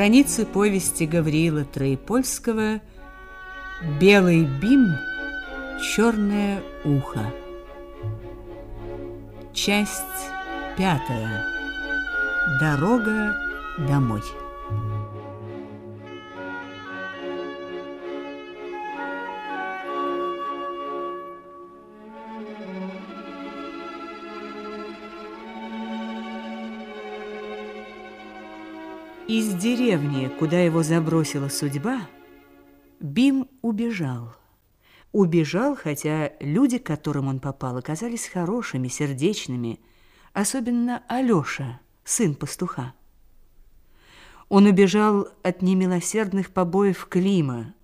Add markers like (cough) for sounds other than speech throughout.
Страницы повести Гавриила Троепольского «Белый бим, черное ухо». Часть пятая. Дорога домой. Из деревни, куда его забросила судьба, Бим убежал. Убежал, хотя люди, к которым он попал, оказались хорошими, сердечными, особенно Алёша, сын пастуха. Он убежал от немилосердных побоев Клима,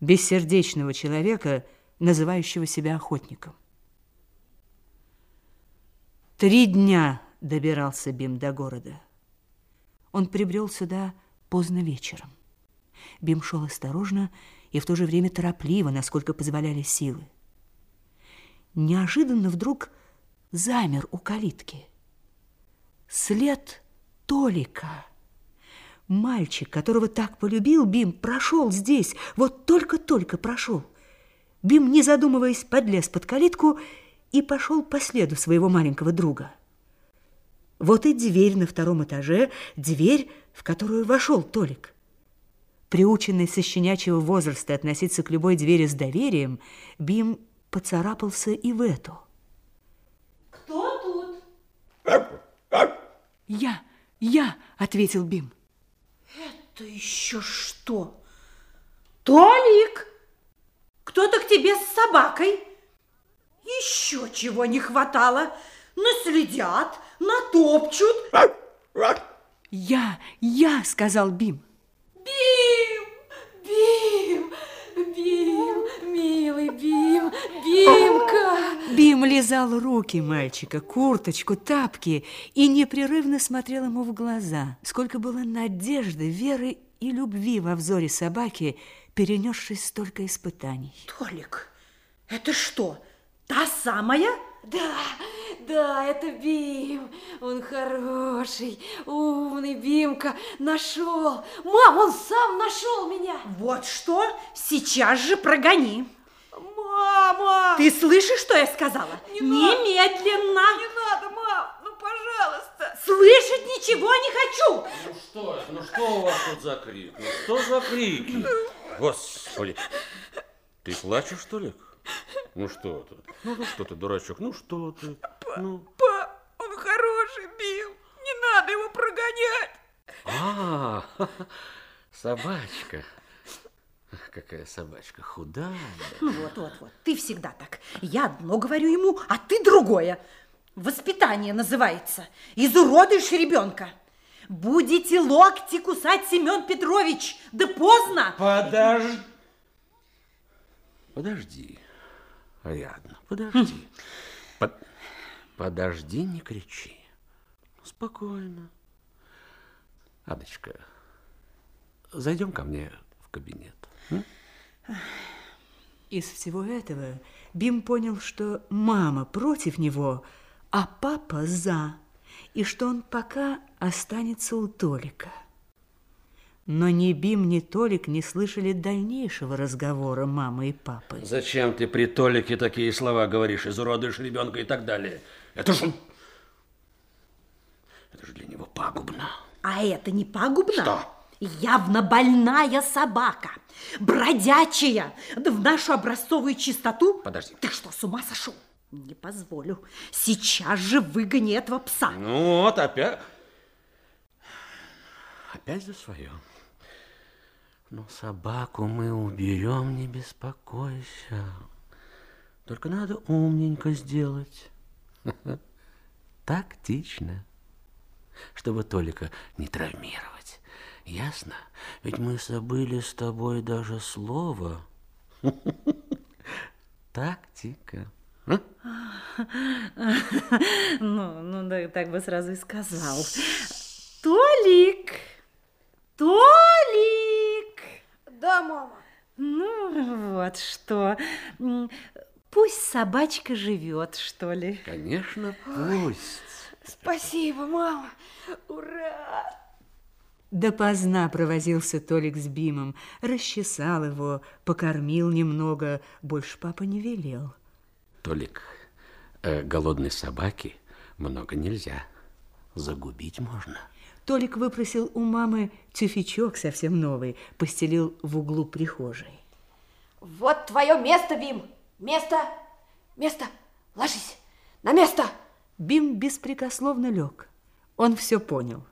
бессердечного человека, называющего себя охотником. Три дня добирался Бим до города. Он прибрел сюда поздно вечером. Бим шел осторожно и в то же время торопливо, насколько позволяли силы. Неожиданно вдруг замер у калитки. След Толика. Мальчик, которого так полюбил Бим, прошел здесь, вот только-только прошел. Бим, не задумываясь, подлез под калитку и пошел по следу своего маленького друга. Вот и дверь на втором этаже, дверь, в которую вошел Толик. Приученный со щенячьего возраста относиться к любой двери с доверием, Бим поцарапался и в эту. Кто тут? «Я, я!» — ответил Бим. Это еще что? Толик! Кто-то к тебе с собакой? Еще чего не хватало. Наследят, натопчут. «Я, я!» — сказал Бим. Бим! Бим! Бим! Милый Бим! Бимка! Бим лизал руки мальчика, курточку, тапки и непрерывно смотрел ему в глаза. Сколько было надежды, веры и любви во взоре собаки, перенесшей столько испытаний. Толик, это что, та самая? Да, да, это Бим. Он хороший, умный Бимка. Нашел. Мам, он сам нашел меня. Вот что, сейчас же прогони. Мама! Ты слышишь, что я сказала? Не надо. Немедленно. Не надо, мам, ну пожалуйста. Слышать ничего не хочу. Ну что это? Ну что у вас тут за крик? Ну что за крики? Господи. Ты плачешь, что ли? Ну что ты? Ну, ну что ты, дурачок? Ну что ты? Ну. Пап, он хороший, Бим. Не надо его прогонять. А, собачка. Какая собачка худая. Вот, вот, вот. Ты всегда так. Я одно говорю ему, а ты другое. Воспитание называется. Изуродуешь ребенка. Будете локти кусать, Семен Петрович. Да поздно. Подожди. Подожди. Ариадна, подожди. Под- Подожди, не кричи. Спокойно. Адочка, зайдем ко мне в кабинет. м? Из всего этого Бим понял, что мама против него, а папа за, и что он пока останется у Толика. Но ни Бим, ни Толик не слышали дальнейшего разговора мамы и папы. Зачем ты при Толике такие слова говоришь, изуродуешь ребенка и так далее? Это же... Это же для него пагубно. А это не пагубно? Что? Явно больная собака, бродячая, да в нашу образцовую чистоту. Подожди. Ты что, с ума сошел? Не позволю. Сейчас же выгони этого пса. Ну вот, опять... Опять за свое. Но собаку мы уберем, не беспокойся. Только надо умненько сделать. (laughs) Тактично. Чтобы Толика не травмировать. Ясно? Ведь мы забыли с тобой даже слово. (laughs) Тактика. (laughs) Ну, ну да, так бы сразу и сказал. Толик! Толик! Да, мама. Ну, вот что. Пусть собачка живет, что ли. Конечно, пусть. Спасибо, мама. Ура! Допоздна провозился Толик с Бимом, расчесал его, покормил немного, больше папа не велел. Толик, э, голодной собаки много нельзя, загубить можно. Толик выпросил у мамы тюфячок совсем новый, постелил в углу прихожей. Вот твое место, Бим. Место, место. Ложись на место. Бим беспрекословно лег. Он все понял.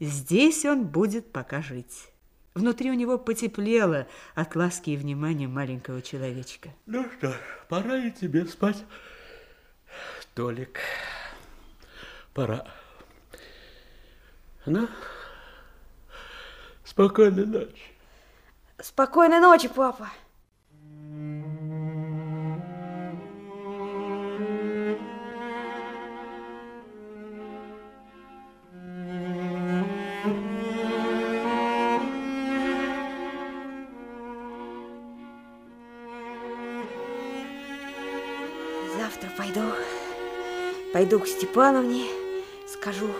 Здесь он будет пока жить. Внутри у него потеплело от ласки и внимания маленького человечка. Ну что ж, пора и тебе спать, Толик. Пора. Ну, спокойной ночи. Спокойной ночи, папа. Завтра пойду, пойду к Степановне, скажу,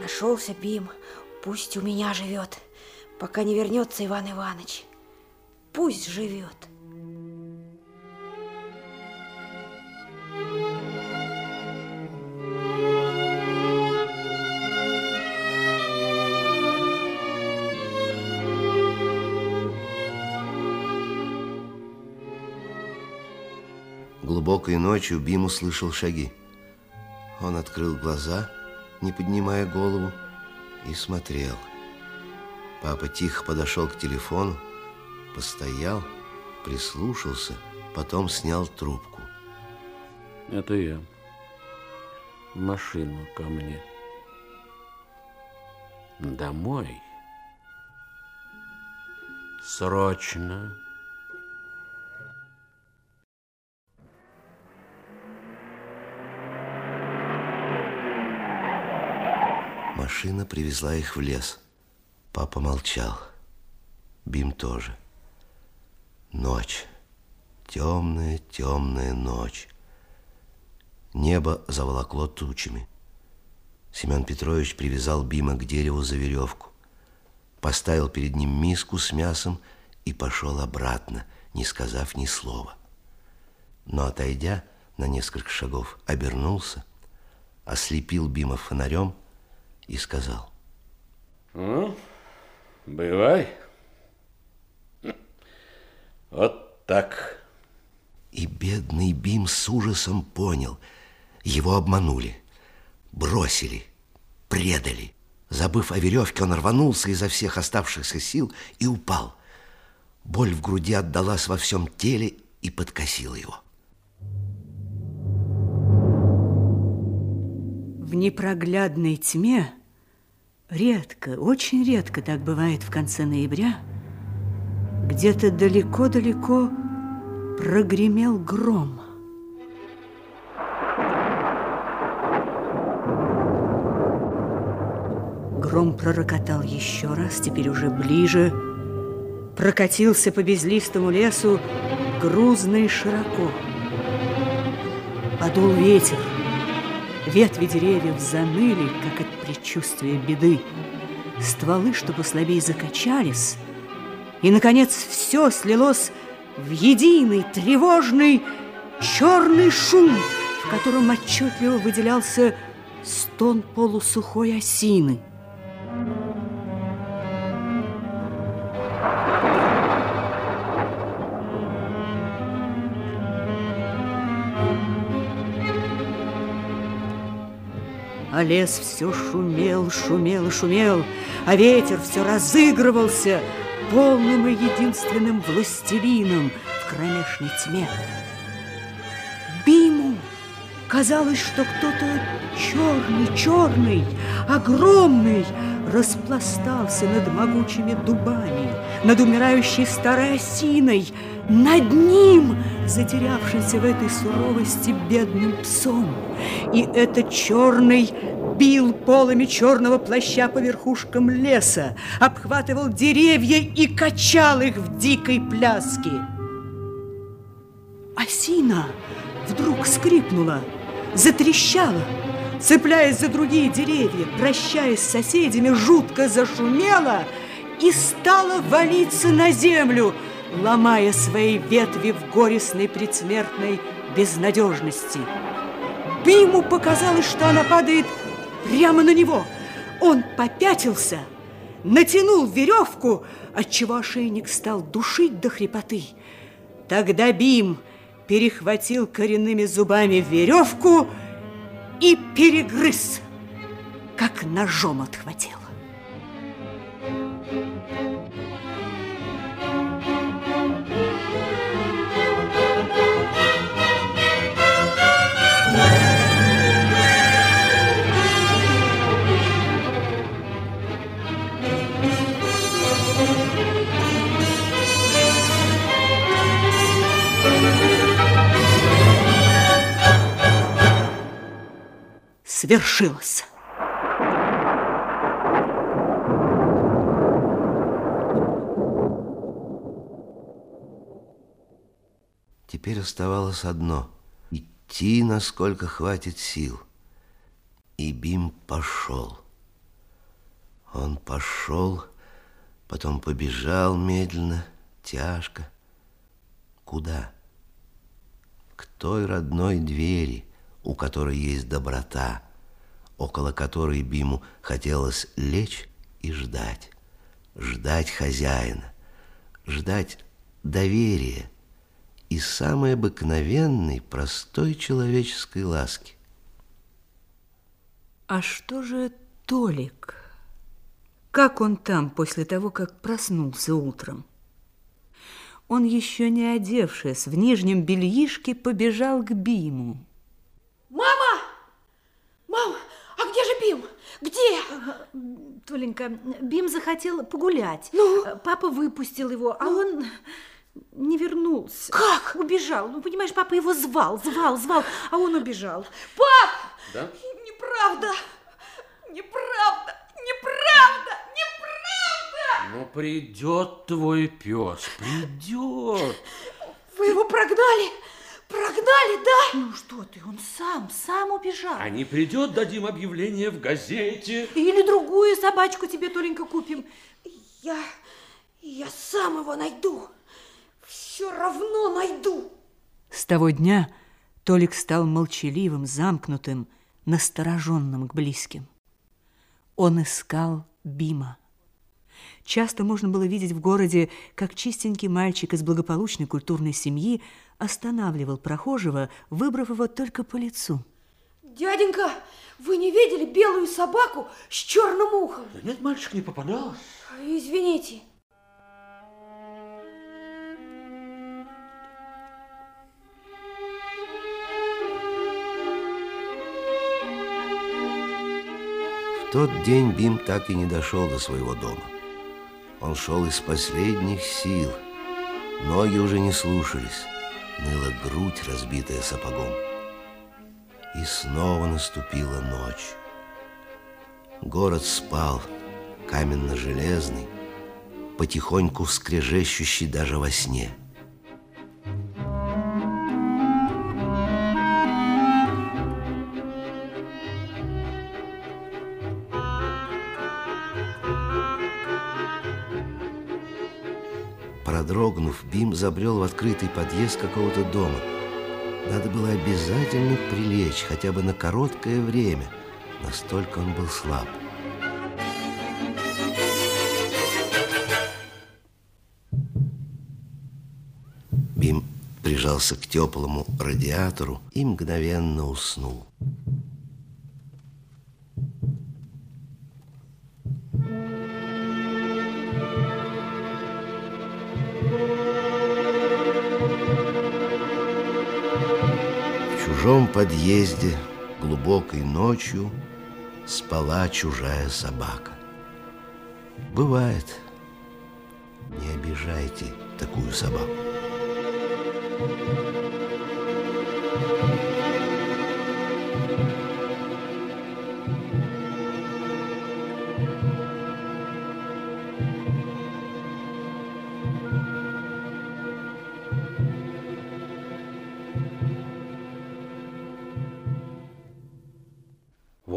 нашелся Бим, пусть у меня живет, пока не вернется Иван Иванович. Пусть живет. Глубокой ночью Бим услышал шаги. Он открыл глаза, не поднимая голову, и смотрел. Папа тихо подошел к телефону, постоял, прислушался, потом снял трубку. Это я. Машину ко мне. Домой. Срочно. Машина привезла их в лес. Папа молчал. Бим тоже. Ночь. Темная, темная ночь. Небо заволокло тучами. Семен Петрович привязал Бима к дереву за веревку. Поставил перед ним миску с мясом и пошел обратно, не сказав ни слова. Но, отойдя на несколько шагов, обернулся, ослепил Бима фонарем и сказал. Ну, бывай. Вот так. И бедный Бим с ужасом понял, его обманули, бросили, предали. Забыв о веревке, он рванулся изо всех оставшихся сил и упал. Боль в груди отдалась во всем теле и подкосила его. В непроглядной тьме, редко, очень редко так бывает в конце ноября, где-то далеко-далеко прогремел гром. Гром пророкотал еще раз, теперь уже ближе, прокатился по безлистому лесу грузно и широко. Подул ветер, ветви деревьев заныли, как от предчувствия беды. Стволы, что послабее, закачались, и, наконец, все слилось в единый тревожный черный шум, в котором отчетливо выделялся стон полусухой осины. А лес все шумел, шумел шумел, а ветер все разыгрывался полным и единственным властелином в кромешной тьме. Биму казалось, что кто-то черный, черный, огромный распластался над могучими дубами, над умирающей старой осиной, над ним, затерявшимся в этой суровости бедным псом. И этот черный бил полами черного плаща по верхушкам леса, обхватывал деревья и качал их в дикой пляске. Осина вдруг скрипнула, затрещала, цепляясь за другие деревья, прощаясь с соседями, жутко зашумела – и стала валиться на землю, ломая свои ветви в горестной предсмертной безнадежности. Биму показалось, что она падает прямо на него. Он попятился, натянул веревку, отчего ошейник стал душить до хрипоты. Тогда Бим перехватил коренными зубами веревку и перегрыз, как ножом отхватил. Свершилось. Теперь оставалось одно — идти, насколько хватит сил. И Бим пошел. Он пошел, потом побежал медленно, тяжко. Куда? К той родной двери, у которой есть доброта, около которой Биму хотелось лечь и ждать. Ждать хозяина, ждать доверия и самой обыкновенной, простой человеческой ласки. А что же Толик? Как он там после того, как проснулся утром? Он еще не одевшись, в нижнем бельишке побежал к Биму. Мама! Мама, а где же Бим? Где? Толенька, Бим захотел погулять. Ну? Папа выпустил его, а он не вернулся. Как? Убежал. Ну, понимаешь, папа его звал, звал, звал, а он убежал. Пап! Да? Неправда! Неправда! Неправда! Неправда! Ну, придет твой пес, придет. Вы его прогнали? Прогнали, да? Ну что ты, он сам, сам убежал. А не придет, дадим объявление в газете. Или другую собачку тебе, Толенька, купим. Я... я сам его найду. Все равно найду. С того дня Толик стал молчаливым, замкнутым, настороженным к близким. Он искал Бима. Часто можно было видеть в городе, как чистенький мальчик из благополучной культурной семьи останавливал прохожего, выбрав его только по лицу. Дяденька, вы не видели белую собаку с черным ухом? Да нет, мальчик не попадался. Извините. Тот день Бим так и не дошел до своего дома. Он шел из последних сил. Ноги уже не слушались. Ныла грудь, разбитая сапогом. И снова наступила ночь. Город спал, каменно-железный, потихоньку скрежещущий даже во сне. Продрогнув, Бим забрел в открытый подъезд какого-то дома. Надо было обязательно прилечь, хотя бы на короткое время. Настолько он был слаб. Бим прижался к теплому радиатору и мгновенно уснул. Подъезде глубокой ночью спала чужая собака. Бывает. Не обижайте такую собаку.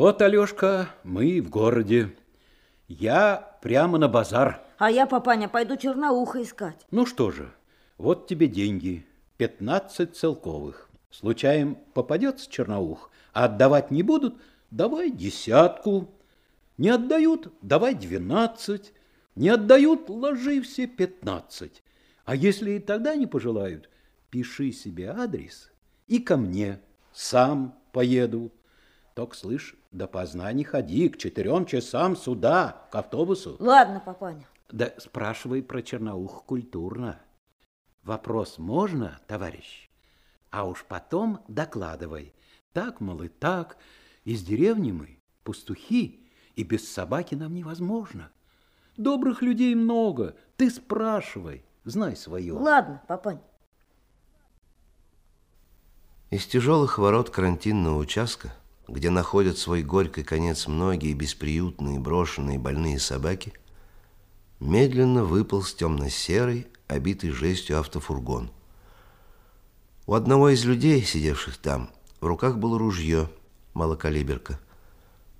Вот, Алешка, мы в городе. Я прямо на базар. А я, папаня, пойду черноуха искать. Ну что же, вот тебе деньги. 15 целковых. Случаем попадется черноух, а отдавать не будут, давай десятку. Не отдают, давай двенадцать. Не отдают, ложи все пятнадцать. А если и тогда не пожелают, пиши себе адрес и ко мне. Сам поеду. Только, слышь, допоздна не ходи, к четырем часам сюда, к автобусу. Ладно, папаня. Да спрашивай про черноух культурно. Вопрос можно, товарищ? А уж потом докладывай. Так, мол, и так. Из деревни мы, пастухи, и без собаки нам невозможно. Добрых людей много, ты спрашивай, знай свое. Ладно, папань. Из тяжелых ворот карантинного участка, где находят свой горький конец многие бесприютные, брошенные, больные собаки, медленно выполз темно-серый, обитый жестью автофургон. У одного из людей, сидевших там, в руках было ружье, малокалиберка.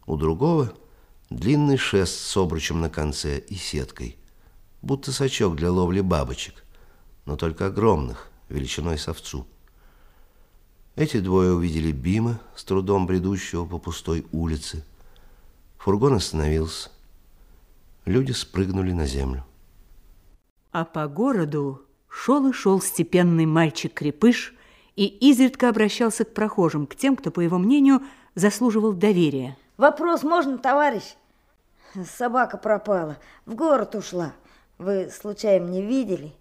У другого длинный шест с обручем на конце и сеткой, будто сачок для ловли бабочек, но только огромных, величиной с овцу. Эти двое увидели Бима, с трудом бредущего по пустой улице. Фургон остановился. Люди спрыгнули на землю. А по городу шел и шел степенный мальчик-крепыш и изредка обращался к прохожим, к тем, кто, по его мнению, заслуживал доверия. Вопрос можно, товарищ? Собака пропала, в город ушла. Вы случайно не видели?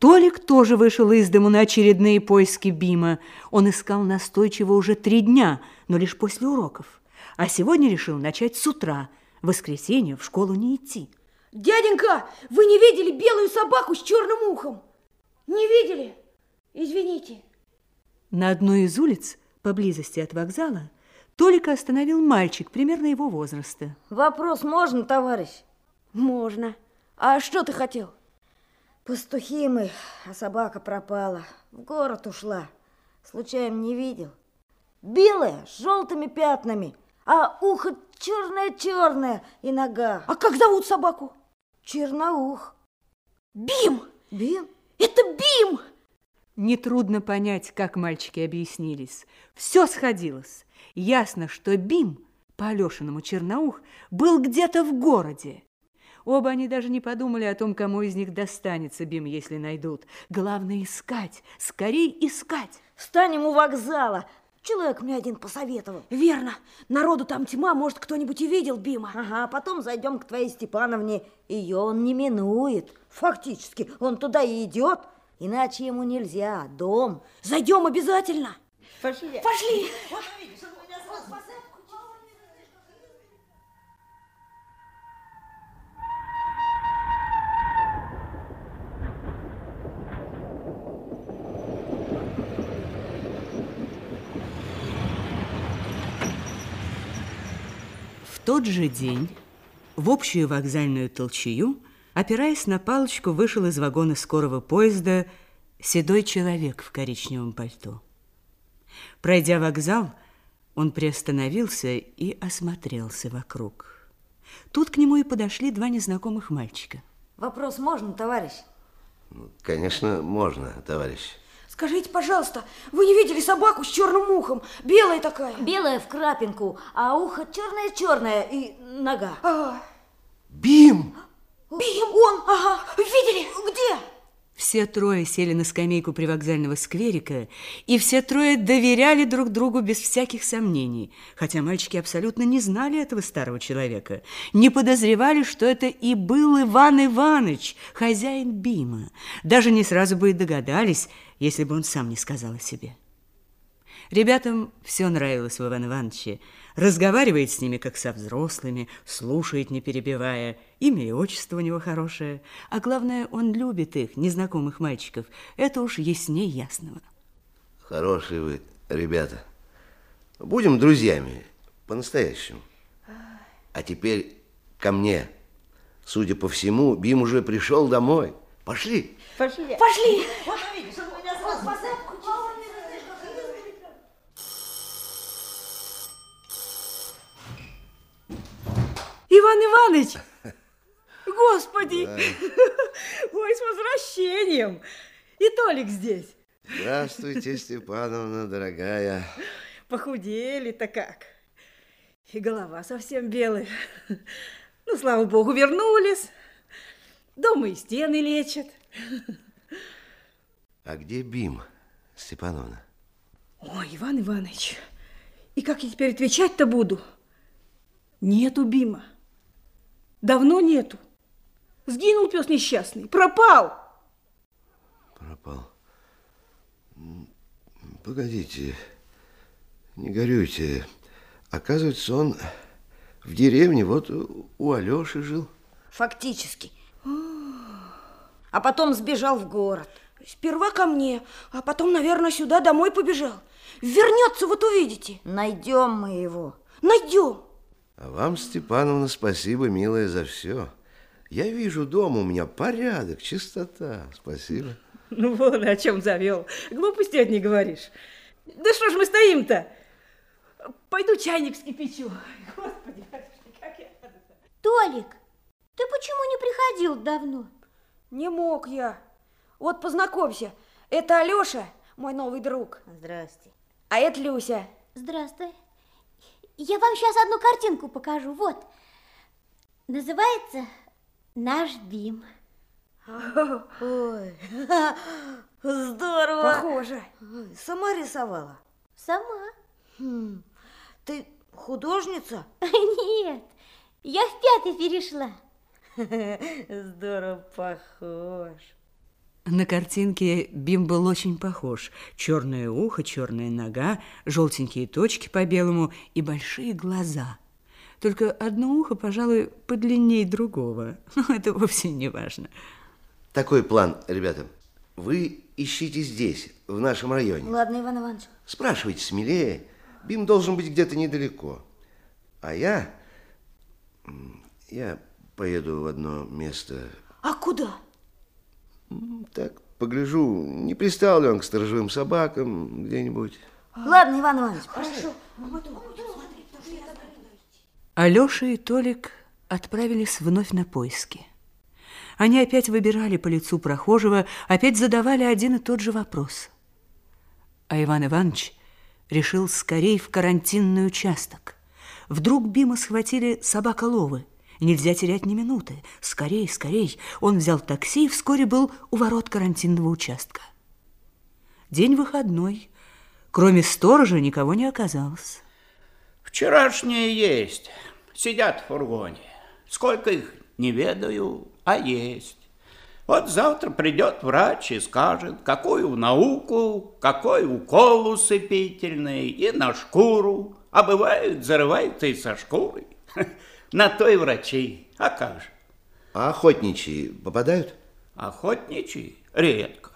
Толик тоже вышел из дому на очередные поиски Бима. Он искал настойчиво уже три дня, но лишь после уроков. А сегодня решил начать с утра. В воскресенье в школу не идти. Дяденька, вы не видели белую собаку с черным ухом? Не видели? Извините. На одной из улиц, поблизости от вокзала, Толика остановил мальчик примерно его возраста. Вопрос можно, товарищ? Можно. А что ты хотел? Пастухи мы, а собака пропала. В город ушла. Случайно не видел. Белая, с желтыми пятнами, а ухо черное-черное и нога. А как зовут собаку? Черноух. Бим! Бим? Это Бим! Нетрудно понять, как мальчики объяснились. Все сходилось. Ясно, что Бим, по Алешиному Черноух, был где-то в городе. Оба они даже не подумали о том, кому из них достанется Бим, если найдут. Главное искать, скорей искать. Встанем у вокзала. Человек мне один посоветовал. Верно. Народу там тьма, может, кто-нибудь и видел Бима. Ага, а потом зайдем к твоей Степановне. Ее он не минует. Фактически, он туда и идет. Иначе ему нельзя. Дом. Зайдем обязательно. Пошли. Пошли. В тот же день в общую вокзальную толчею, опираясь на палочку, вышел из вагона скорого поезда седой человек в коричневом пальто. Пройдя вокзал, он приостановился и осмотрелся вокруг. Тут к нему и подошли два незнакомых мальчика. Вопрос можно, товарищ? Конечно, можно, товарищ. Скажите, пожалуйста, вы не видели собаку с черным ухом? Белая такая. Белая в крапинку, а ухо черное-черное и нога. А, Бим! Бим, он, ага, видели? Где? Все трое сели на скамейку привокзального скверика, и все трое доверяли друг другу без всяких сомнений, хотя мальчики абсолютно не знали этого старого человека, не подозревали, что это и был Иван Иванович, хозяин Бима. Даже не сразу бы и догадались, если бы он сам не сказал о себе. Ребятам все нравилось в Иване Ивановиче. Разговаривает с ними, как со взрослыми, слушает, не перебивая. Имя и отчество у него хорошее. А главное, он любит их, незнакомых мальчиков. Это уж ясней ясного. Хорошие вы, ребята. Будем друзьями, по-настоящему. А теперь ко мне. Судя по всему, Бим уже пришел домой. Пошли. Пошли. Пошли. Иван Иванович! (laughs) господи! (laughs) Ой, с возвращением! И Толик здесь. Здравствуйте, (laughs) Степановна, дорогая. Похудели-то как. И голова совсем белая. Ну, слава богу, вернулись. Дома и стены лечат. А где Бим, Степановна? Ой, Иван Иванович, и как я теперь отвечать-то буду? Нету Бима. Давно нету. Сгинул пес несчастный, пропал. Пропал. Погодите, не горюйте. Оказывается, он в деревне вот у Алёши жил. Фактически. А потом сбежал в город. Сперва ко мне, а потом, наверное, сюда домой побежал. Вернется, вот увидите. Найдем мы его. Найдем. А вам, Степановна, спасибо, милая, за все. Я вижу, дома у меня порядок, чистота. Спасибо. Ну, вон о чем завел. Глупости одни говоришь. Да что ж мы стоим-то? Пойду чайник вскипячу. Господи, как я Толик, ты почему не приходил давно? Не мог я. Вот познакомься, это Алёша, мой новый друг. Здрасте. А это Люся. Здравствуй. Я вам сейчас одну картинку покажу. Вот. Называется «Наш Бим». Ой, (laughs) здорово. Похоже. Сама рисовала? Сама. Хм, Ты художница? (laughs) Нет, я в пятый перешла. (laughs) Здорово похож. На картинке Бим был очень похож. Черное ухо, черная нога, желтенькие точки по белому и большие глаза. Только одно ухо, пожалуй, подлиннее другого. (laughs) Но это вовсе не важно. Такой план, ребята. Вы ищите здесь, в нашем районе. Ладно, Иван Иванович. Спрашивайте смелее. Бим должен быть где-то недалеко. А я... Я поеду в одно место. А куда? Так, погляжу, не пристал ли он к сторожевым собакам где-нибудь. Ладно, Иван Иванович, пошли. Алёша и Толик отправились вновь на поиски. Они опять выбирали по лицу прохожего, опять задавали один и тот же вопрос. А Иван Иванович решил скорей в карантинный участок. Вдруг Бима схватили собаколовы. Нельзя терять ни минуты. Скорей, скорей. Он взял такси и вскоре был у ворот карантинного участка. День выходной. Кроме сторожа никого не оказалось. Вчерашние есть. Сидят в фургоне. Сколько их, не ведаю, а есть. Вот завтра придет врач и скажет, какую науку, какой укол усыпительный и на шкуру. А бывает, зарываются и со шкурой. (laughs) На то и врачи. А как же? А охотничьи попадают? Охотничьи редко.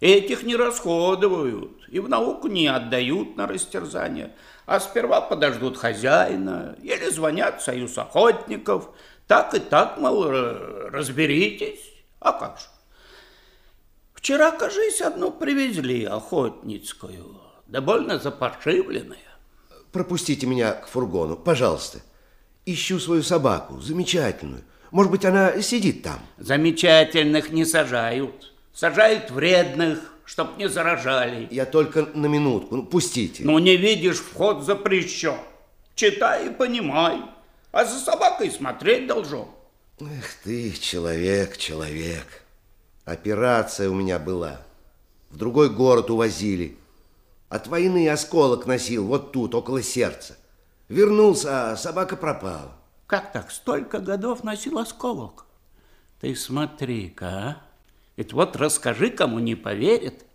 Этих не расходуют и в науку не отдают на растерзание, а сперва подождут хозяина или звонят в союз охотников. Так и так, мол, разберитесь. А как же? Вчера, кажись, одну привезли охотницкую, да больно запошивленная. Пропустите меня к фургону, пожалуйста. Ищу свою собаку, замечательную. Может быть, она сидит там. Замечательных не сажают, сажают вредных, чтоб не заражали. Я только на минутку, ну, пустите. Ну, не видишь, вход запрещен. Читай и понимай. А за собакой смотреть должен. Эх ты, человек, человек. Операция у меня была. В другой город увозили. От войны осколок носил вот тут, около сердца. Вернулся, а собака пропала. Как так? Столько годов носил осколок. Ты смотри-ка, а. Ведь вот расскажи, кому не поверит.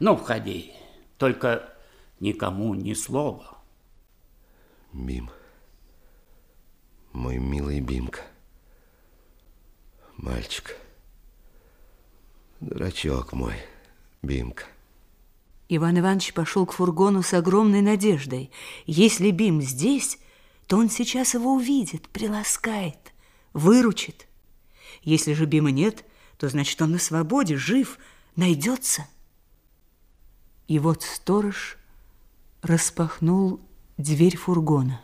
Ну, входи. Только никому ни слова. Бим. Мой милый Бимка. Мальчик. Дурачок мой, Бимка. Иван Иванович пошел к фургону с огромной надеждой. Если Бим здесь, то он сейчас его увидит, приласкает, выручит. Если же Бима нет, то значит он на свободе, жив, найдется. И вот сторож распахнул дверь фургона.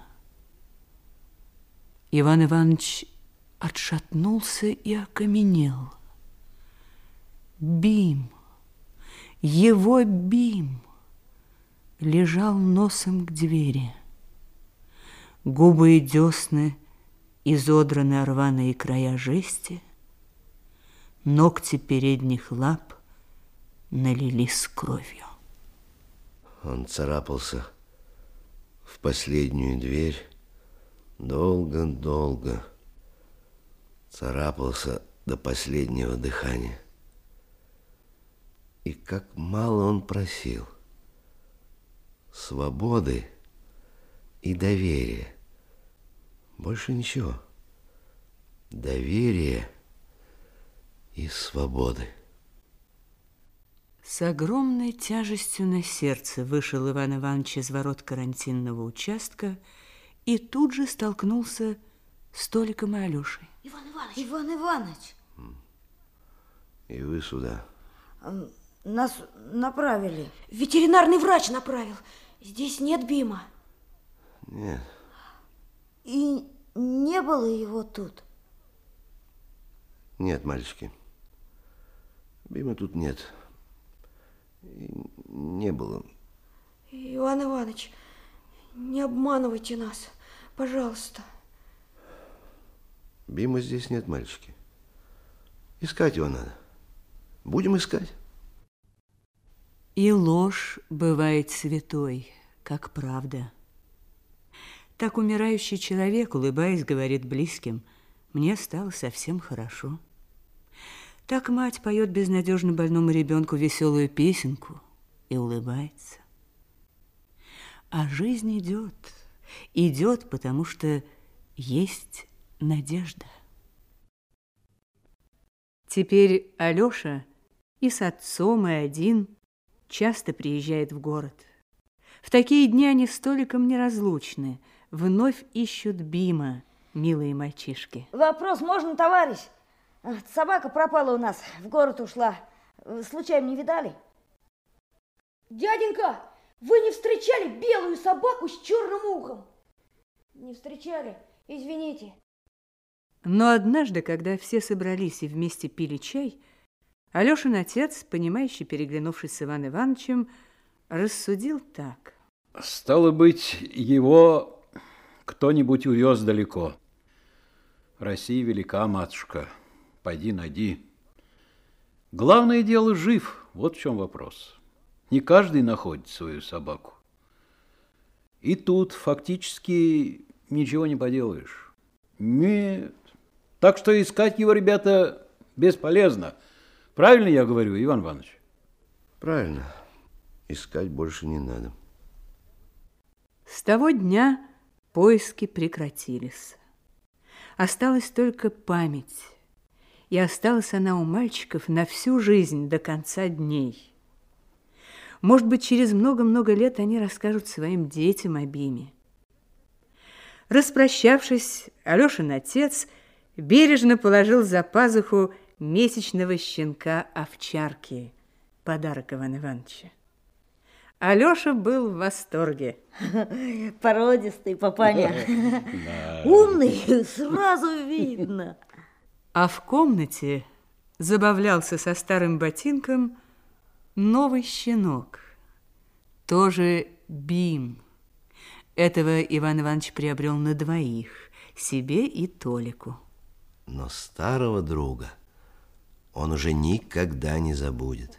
Иван Иванович отшатнулся и окаменел. Бим, его Бим, лежал носом к двери. Губы и десны изодраны рваные края жести, Ногти передних лап налились кровью. Он царапался в последнюю дверь долго-долго, царапался до последнего дыхания. И как мало он просил свободы и доверия. Больше ничего. Доверие и свободы. С огромной тяжестью на сердце вышел Иван Иванович из ворот карантинного участка и тут же столкнулся с Толиком и Алешей. Иван Иванович! Иван Иванович! И вы сюда. Нас направили. Ветеринарный врач направил. Здесь нет Бима. Нет. И не было его тут. Нет, мальчики. Бима тут нет. И не было. Иван Иванович, не обманывайте нас, пожалуйста. Бима здесь нет, мальчики. Искать его надо. Будем искать. И ложь бывает святой, как правда. Так умирающий человек, улыбаясь, говорит близким, «Мне стало совсем хорошо». Так мать поет безнадежно больному ребенку веселую песенку и улыбается. А жизнь идет, идет, потому что есть надежда. Теперь Алёша и с отцом, и один часто приезжает в город. В такие дни они с Толиком неразлучны, вновь ищут Бима, милые мальчишки. Вопрос можно, товарищ? Собака пропала у нас, в город ушла. Случайно не видали? Дяденька, вы не встречали белую собаку с черным ухом? Не встречали? Извините. Но однажды, когда все собрались и вместе пили чай, Алешин отец, понимающий, переглянувшись с Иваном Ивановичем, рассудил так. Стало быть, его кто-нибудь увез далеко. Россия велика, матушка. Пойди, найди. Главное дело жив, вот в чем вопрос. Не каждый находит свою собаку. И тут фактически ничего не поделаешь. Нет. Так что искать его, ребята, бесполезно. Правильно я говорю, Иван Иванович? Правильно. Искать больше не надо. С того дня поиски прекратились. Осталась только память и осталась она у мальчиков на всю жизнь до конца дней. Может быть, через много-много лет они расскажут своим детям о Биме. Распрощавшись, Алешин отец бережно положил за пазуху месячного щенка овчарки, подарок Ивана Ивановича. Алёша был в восторге. (laughs) Породистый папаня. (laughs) Умный, (laughs) сразу видно. А в комнате забавлялся со старым ботинком новый щенок, тоже Бим. Этого Иван Иванович приобрел на двоих, себе и Толику. Но старого друга он уже никогда не забудет.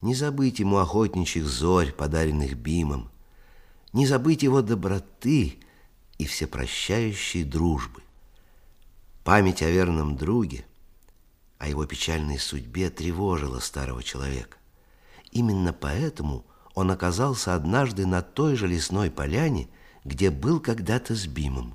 Не забыть ему охотничьих зорь, подаренных Бимом, не забыть его доброты и всепрощающей дружбы. Память о верном друге, о его печальной судьбе тревожила старого человека. Именно поэтому он оказался однажды на той же лесной поляне, где был когда-то с Бимом.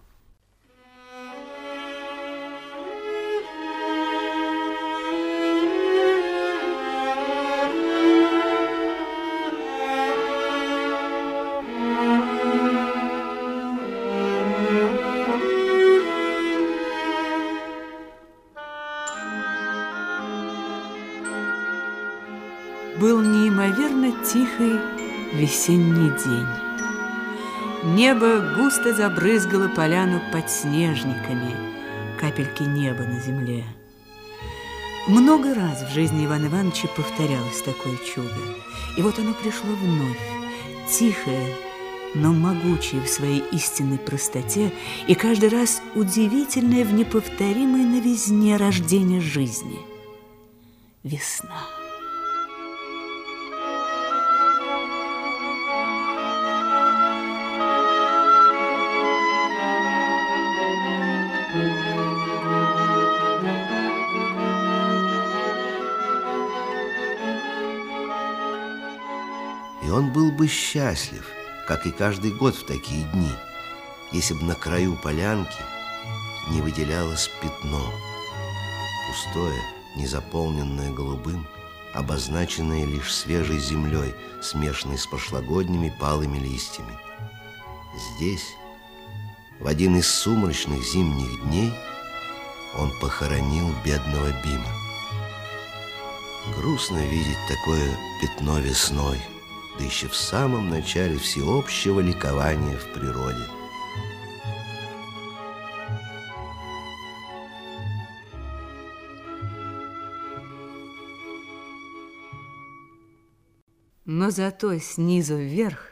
Весенний день. Небо густо забрызгало поляну подснежниками. капельки неба на земле. Много раз в жизни Ивана Ивановича повторялось такое чудо. И вот оно пришло вновь, тихое, но могучее в своей истинной простоте и каждый раз удивительное в неповторимой новизне рождения жизни. Весна. Бы счастлив, как и каждый год в такие дни, если бы на краю полянки не выделялось пятно, пустое, незаполненное голубым, обозначенное лишь свежей землей, смешанной с прошлогодними палыми листьями. Здесь, в один из сумрачных зимних дней, он похоронил бедного Бима. Грустно видеть такое пятно весной – да еще в самом начале всеобщего ликования в природе. Но зато снизу вверх,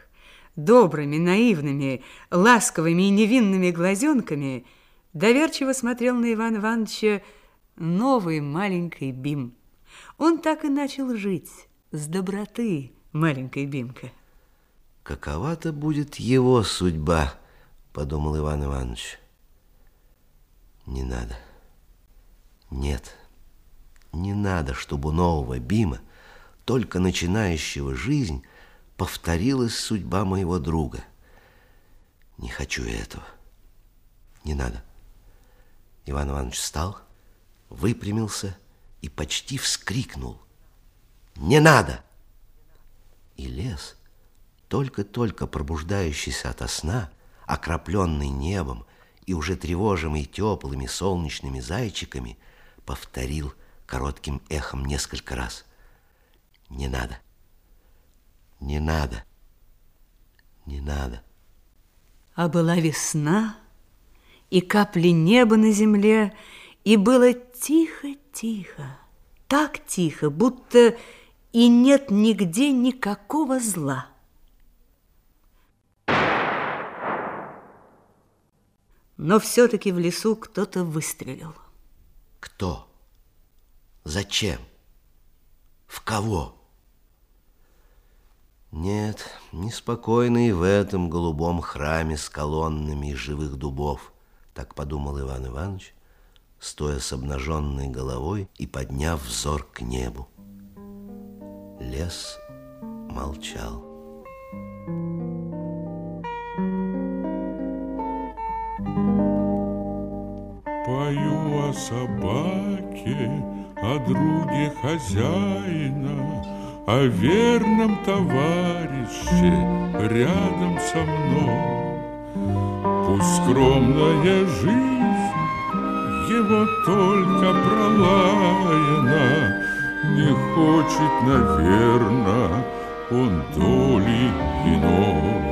добрыми, наивными, ласковыми и невинными глазенками доверчиво смотрел на Ивана Ивановича новый маленький Бим. Он так и начал жить с доброты, маленькая Бимка. Какова-то будет его судьба, подумал Иван Иванович. Не надо. Нет, не надо, чтобы нового Бима, только начинающего жизнь, повторилась судьба моего друга. Не хочу этого. Не надо. Иван Иванович встал, выпрямился и почти вскрикнул. Не надо! Только-только пробуждающийся ото сна, окропленный небом и уже тревожимый теплыми солнечными зайчиками, повторил коротким эхом несколько раз. Не надо, не надо, не надо. А была весна, и капли неба на земле, и было тихо-тихо, так тихо, будто и нет нигде никакого зла. Но все-таки в лесу кто-то выстрелил. Кто? Зачем? В кого? Нет, неспокойно и в этом голубом храме с колоннами из живых дубов, так подумал Иван Иванович, стоя с обнаженной головой и подняв взор к небу. Лес молчал. Пою о собаке, о друге хозяина, О верном товарище рядом со мной. Пусть скромная жизнь его только пролаяна, не хочет, наверно, он доли иной.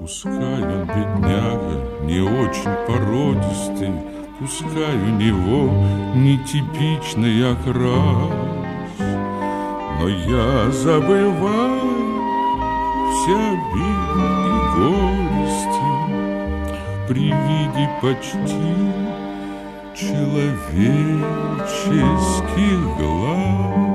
Пускай он, бедняга, не очень породистый, Пускай у него нетипичный окрас, Но я забываю все обиды и горести При виде почти человеческих глаз.